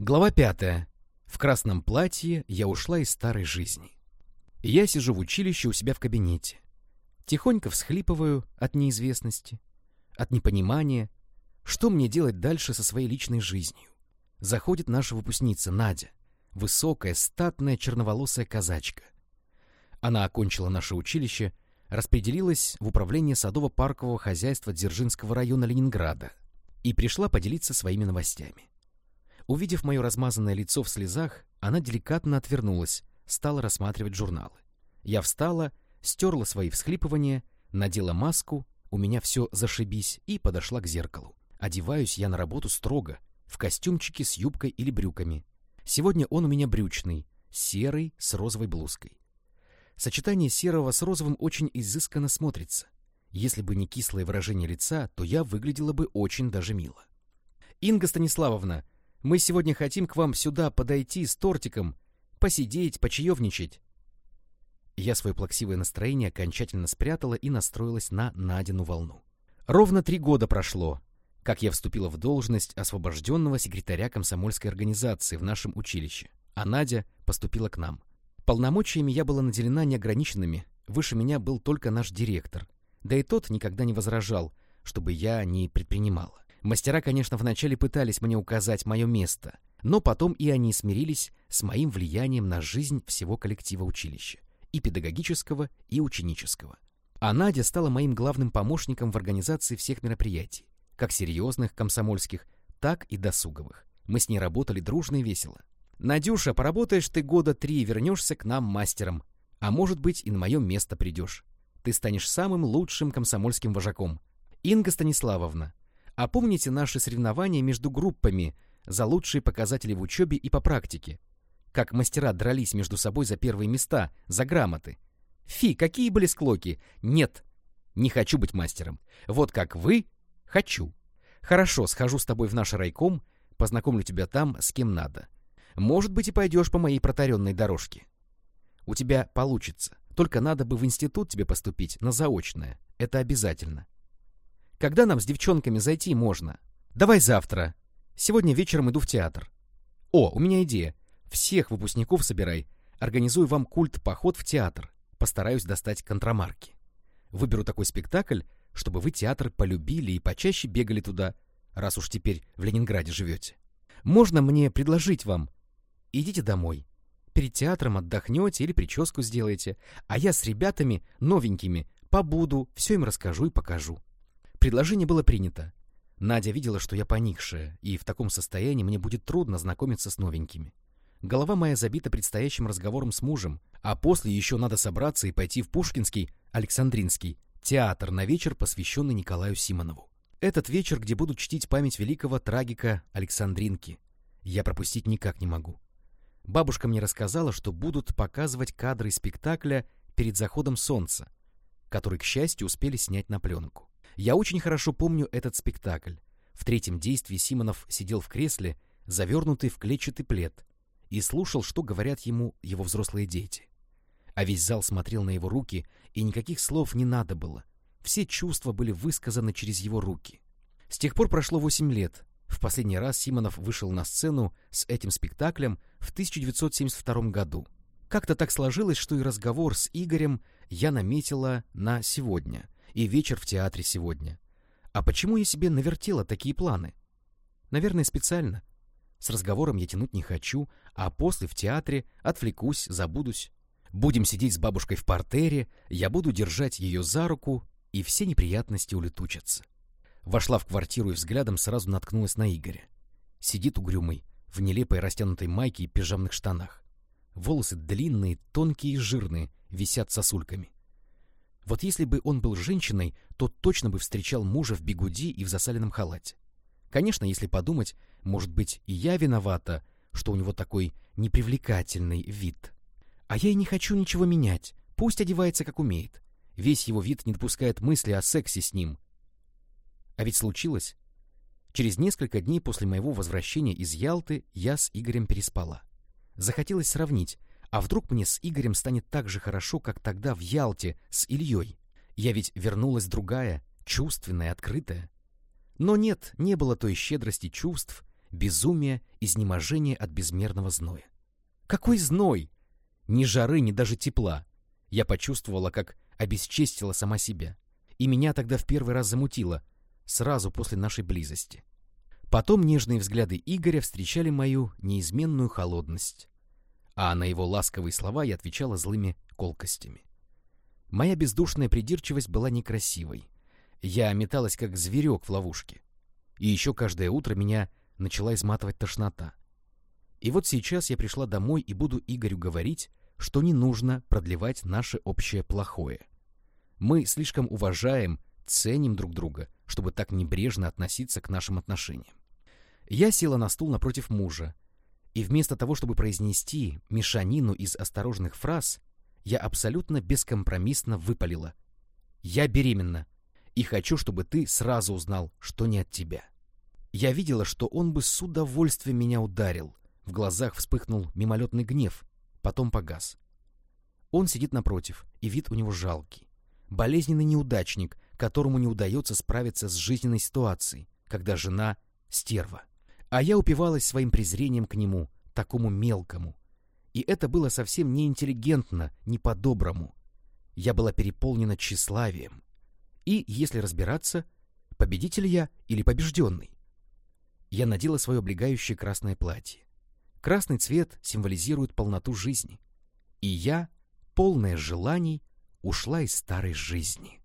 Глава пятая. В красном платье я ушла из старой жизни. Я сижу в училище у себя в кабинете. Тихонько всхлипываю от неизвестности, от непонимания, что мне делать дальше со своей личной жизнью. Заходит наша выпускница Надя, высокая, статная, черноволосая казачка. Она окончила наше училище, распределилась в управление садово-паркового хозяйства Дзержинского района Ленинграда и пришла поделиться своими новостями. Увидев мое размазанное лицо в слезах, она деликатно отвернулась, стала рассматривать журналы. Я встала, стерла свои всхлипывания, надела маску, у меня все зашибись, и подошла к зеркалу. Одеваюсь я на работу строго, в костюмчике с юбкой или брюками. Сегодня он у меня брючный, серый, с розовой блузкой. Сочетание серого с розовым очень изысканно смотрится. Если бы не кислое выражение лица, то я выглядела бы очень даже мило. «Инга Станиславовна, мы сегодня хотим к вам сюда подойти с тортиком, посидеть, почаевничать. Я свое плаксивое настроение окончательно спрятала и настроилась на Надину волну. Ровно три года прошло, как я вступила в должность освобожденного секретаря комсомольской организации в нашем училище, а Надя поступила к нам. Полномочиями я была наделена неограниченными, выше меня был только наш директор, да и тот никогда не возражал, чтобы я не предпринимала. Мастера, конечно, вначале пытались мне указать мое место, но потом и они смирились с моим влиянием на жизнь всего коллектива училища, и педагогического, и ученического. А Надя стала моим главным помощником в организации всех мероприятий, как серьезных, комсомольских, так и досуговых. Мы с ней работали дружно и весело. «Надюша, поработаешь ты года три и вернешься к нам мастером. А может быть, и на мое место придешь. Ты станешь самым лучшим комсомольским вожаком. Инга Станиславовна, а помните наши соревнования между группами за лучшие показатели в учебе и по практике? Как мастера дрались между собой за первые места, за грамоты. Фи, какие были склоки? Нет, не хочу быть мастером. Вот как вы, хочу. Хорошо, схожу с тобой в наш райком, познакомлю тебя там с кем надо. Может быть, и пойдешь по моей протаренной дорожке. У тебя получится. Только надо бы в институт тебе поступить на заочное. Это обязательно. Когда нам с девчонками зайти можно? Давай завтра. Сегодня вечером иду в театр. О, у меня идея. Всех выпускников собирай. Организую вам культ-поход в театр. Постараюсь достать контрамарки. Выберу такой спектакль, чтобы вы театр полюбили и почаще бегали туда, раз уж теперь в Ленинграде живете. Можно мне предложить вам? Идите домой. Перед театром отдохнете или прическу сделаете, а я с ребятами новенькими побуду, все им расскажу и покажу. Предложение было принято. Надя видела, что я поникшая, и в таком состоянии мне будет трудно знакомиться с новенькими. Голова моя забита предстоящим разговором с мужем, а после еще надо собраться и пойти в Пушкинский, Александринский, театр на вечер, посвященный Николаю Симонову. Этот вечер, где будут чтить память великого трагика Александринки, я пропустить никак не могу. Бабушка мне рассказала, что будут показывать кадры спектакля перед заходом солнца, который, к счастью, успели снять на пленку. Я очень хорошо помню этот спектакль. В третьем действии Симонов сидел в кресле, завернутый в клетчатый плед, и слушал, что говорят ему его взрослые дети. А весь зал смотрел на его руки, и никаких слов не надо было. Все чувства были высказаны через его руки. С тех пор прошло восемь лет. В последний раз Симонов вышел на сцену с этим спектаклем в 1972 году. Как-то так сложилось, что и разговор с Игорем я наметила на сегодня — и вечер в театре сегодня. А почему я себе навертела такие планы? Наверное, специально. С разговором я тянуть не хочу, а после в театре отвлекусь, забудусь. Будем сидеть с бабушкой в портере, я буду держать ее за руку, и все неприятности улетучатся. Вошла в квартиру и взглядом сразу наткнулась на Игоря. Сидит угрюмый, в нелепой растянутой майке и пижамных штанах. Волосы длинные, тонкие и жирные, висят сосульками. Вот если бы он был женщиной, то точно бы встречал мужа в бегуди и в засаленном халате. Конечно, если подумать, может быть, и я виновата, что у него такой непривлекательный вид. А я и не хочу ничего менять. Пусть одевается, как умеет. Весь его вид не допускает мысли о сексе с ним. А ведь случилось. Через несколько дней после моего возвращения из Ялты я с Игорем переспала. Захотелось сравнить, а вдруг мне с Игорем станет так же хорошо, как тогда в Ялте с Ильей? Я ведь вернулась другая, чувственная, открытая. Но нет, не было той щедрости чувств, безумия, изнеможения от безмерного зноя. Какой зной! Ни жары, ни даже тепла. Я почувствовала, как обесчестила сама себя. И меня тогда в первый раз замутило, сразу после нашей близости. Потом нежные взгляды Игоря встречали мою неизменную холодность, а на его ласковые слова я отвечала злыми колкостями. Моя бездушная придирчивость была некрасивой. Я металась, как зверек в ловушке. И еще каждое утро меня начала изматывать тошнота. И вот сейчас я пришла домой и буду Игорю говорить, что не нужно продлевать наше общее плохое. Мы слишком уважаем, ценим друг друга, чтобы так небрежно относиться к нашим отношениям. Я села на стул напротив мужа, и вместо того, чтобы произнести мешанину из осторожных фраз, я абсолютно бескомпромиссно выпалила. «Я беременна, и хочу, чтобы ты сразу узнал, что не от тебя». Я видела, что он бы с удовольствием меня ударил. В глазах вспыхнул мимолетный гнев, потом погас. Он сидит напротив, и вид у него жалкий. Болезненный неудачник, которому не удается справиться с жизненной ситуацией, когда жена — стерва. А я упивалась своим презрением к нему, такому мелкому. И это было совсем не интеллигентно, не по-доброму. Я была переполнена тщеславием. И, если разбираться, победитель я или побежденный? Я надела свое облегающее красное платье. Красный цвет символизирует полноту жизни. И я, полная желаний, ушла из старой жизни.